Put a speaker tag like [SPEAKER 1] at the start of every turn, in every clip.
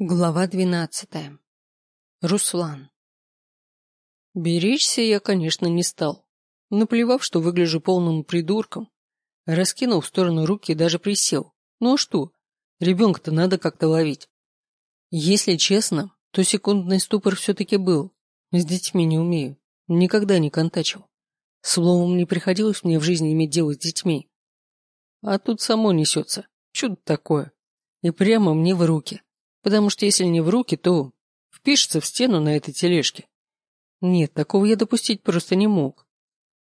[SPEAKER 1] Глава двенадцатая. Руслан. Беречься я, конечно, не стал. Наплевав, что выгляжу полным придурком, раскинул в сторону руки и даже присел. Ну а что? Ребенка-то надо как-то ловить. Если честно, то секундный ступор все-таки был. С детьми не умею. Никогда не контачил. Словом, не приходилось мне в жизни иметь дело с детьми. А тут само несется. Чудо такое. И прямо мне в руки потому что если не в руки, то впишется в стену на этой тележке. Нет, такого я допустить просто не мог.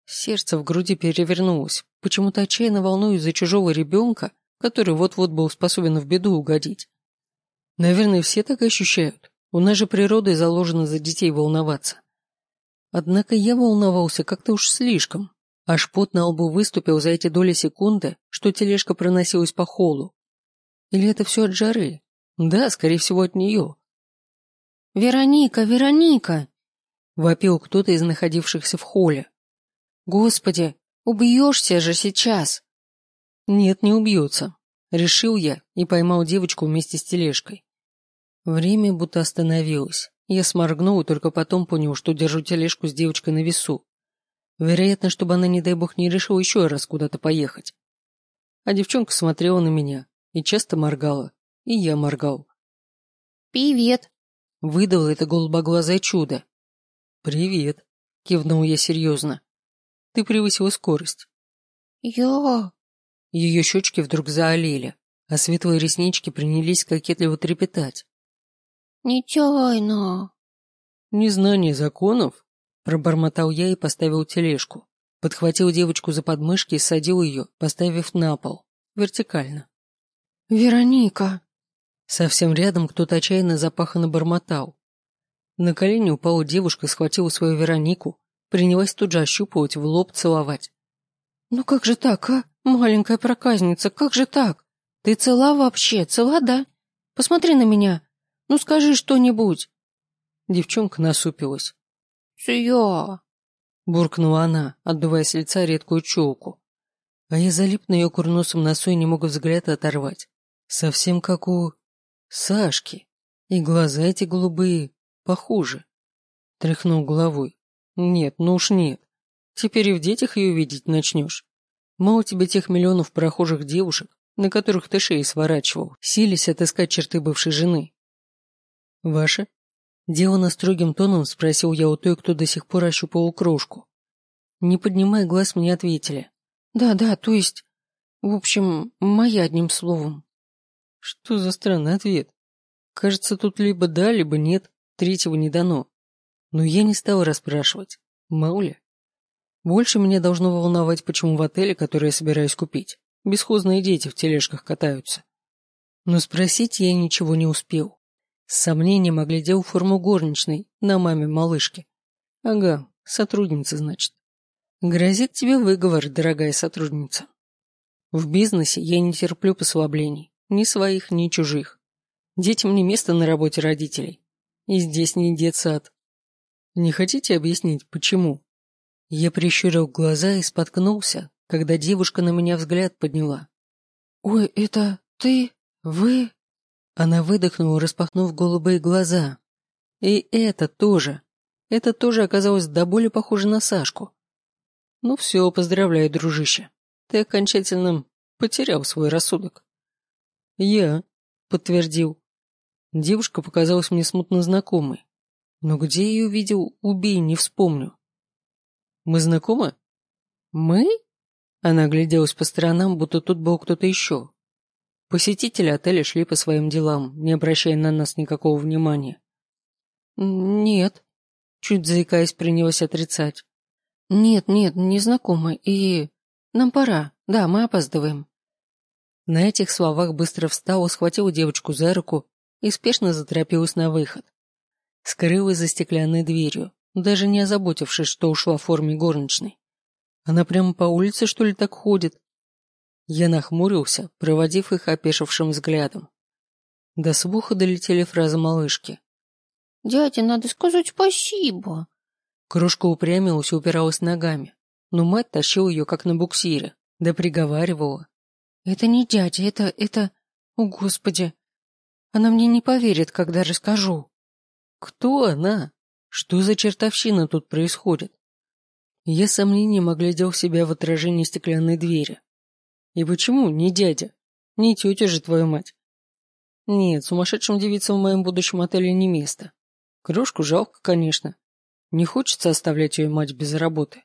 [SPEAKER 1] Сердце в груди перевернулось, почему-то отчаянно волнуюсь за чужого ребенка, который вот-вот был способен в беду угодить. Наверное, все так ощущают. У нас же природой заложено за детей волноваться. Однако я волновался как-то уж слишком. Аж пот на лбу выступил за эти доли секунды, что тележка проносилась по холу. Или это все от жары? Да, скорее всего, от нее.
[SPEAKER 2] «Вероника, Вероника!»
[SPEAKER 1] — вопил кто-то из находившихся в холле.
[SPEAKER 2] «Господи, убьешься же сейчас!»
[SPEAKER 1] «Нет, не убьется», — решил я и поймал девочку вместе с тележкой. Время будто остановилось. Я сморгнул и только потом понял, что держу тележку с девочкой на весу. Вероятно, чтобы она, не дай бог, не решила еще раз куда-то поехать. А девчонка смотрела на меня и часто моргала, и я моргал.
[SPEAKER 2] «Привет!»
[SPEAKER 1] — выдал это голубоглазое чудо. «Привет!» — кивнул я серьезно. «Ты превысила скорость».
[SPEAKER 2] «Я...»
[SPEAKER 1] Ее щечки вдруг заолели, а светлые реснички принялись кокетливо трепетать.
[SPEAKER 2] «Нечаянно...»
[SPEAKER 1] «Незнание законов?» — пробормотал я и поставил тележку. Подхватил девочку за подмышки и садил ее, поставив на пол, вертикально.
[SPEAKER 2] «Вероника!»
[SPEAKER 1] Совсем рядом кто-то отчаянно запаханно бормотал. На колени упала девушка, схватила свою Веронику, принялась тут же ощупывать, в лоб целовать.
[SPEAKER 2] «Ну как же так, а? Маленькая проказница, как же так? Ты цела вообще, цела, да? Посмотри на меня. Ну скажи что-нибудь».
[SPEAKER 1] Девчонка насупилась.
[SPEAKER 2] «Цыя!»
[SPEAKER 1] — буркнула она, отдувая с лица редкую челку. А я залип на ее курносом носу и не мог взгляд оторвать. Совсем как у... Сашки. И глаза эти голубые похуже. Тряхнул головой. Нет, ну уж нет. Теперь и в детях ее видеть начнешь. Мало тебе тех миллионов прохожих девушек, на которых ты шеи сворачивал, сились отыскать черты бывшей жены. Ваша? Делано строгим тоном спросил я у той, кто до сих пор ощупал крошку. Не поднимая глаз, мне ответили.
[SPEAKER 2] Да, да, то есть... В общем, моя одним словом.
[SPEAKER 1] Что за странный ответ? Кажется, тут либо да, либо нет, третьего не дано. Но я не стал расспрашивать. Мало ли. Больше меня должно волновать, почему в отеле, который я собираюсь купить, бесхозные дети в тележках катаются. Но спросить я ничего не успел. С сомнением оглядел форму горничной на маме малышки. Ага, сотрудница, значит. Грозит тебе выговор, дорогая сотрудница. В бизнесе я не терплю послаблений. Ни своих, ни чужих. Детям не место на работе родителей. И здесь не детсад. Не хотите объяснить, почему? Я прищурил глаза и споткнулся, когда девушка на меня взгляд подняла.
[SPEAKER 2] «Ой, это ты? Вы?»
[SPEAKER 1] Она выдохнула, распахнув голубые глаза. И это тоже. Это тоже оказалось до боли похоже на Сашку. Ну все, поздравляю, дружище. Ты окончательно потерял свой рассудок. «Я», — подтвердил. Девушка показалась мне смутно знакомой. Но где ее видел, убей, не вспомню. «Мы знакомы?» «Мы?» Она огляделась по сторонам, будто тут был кто-то еще. Посетители отеля шли по своим делам, не обращая на нас никакого внимания.
[SPEAKER 2] «Нет», — чуть заикаясь, принялась отрицать. «Нет, нет, не знакомы, и... Нам пора, да, мы опаздываем».
[SPEAKER 1] На этих словах быстро встала, схватила девочку за руку и спешно заторопилась на выход. Скрылась за стеклянной дверью, даже не озаботившись, что ушла в форме горничной. Она прямо по улице, что ли, так ходит? Я нахмурился, проводив их опешившим взглядом. До слуха долетели фразы малышки.
[SPEAKER 2] «Дядя, надо сказать спасибо».
[SPEAKER 1] Кружка упрямилась и упиралась ногами, но мать тащила ее, как на буксире, да приговаривала.
[SPEAKER 2] Это не дядя, это... это... О, Господи! Она мне не поверит, когда расскажу.
[SPEAKER 1] Кто она? Что за чертовщина тут происходит? Я с сомнением оглядел себя в отражении стеклянной двери. И почему не дядя? Не тетя же твою мать. Нет, сумасшедшим девицам в моем будущем отеле не место. Крошку жалко, конечно. Не хочется оставлять ее мать без работы.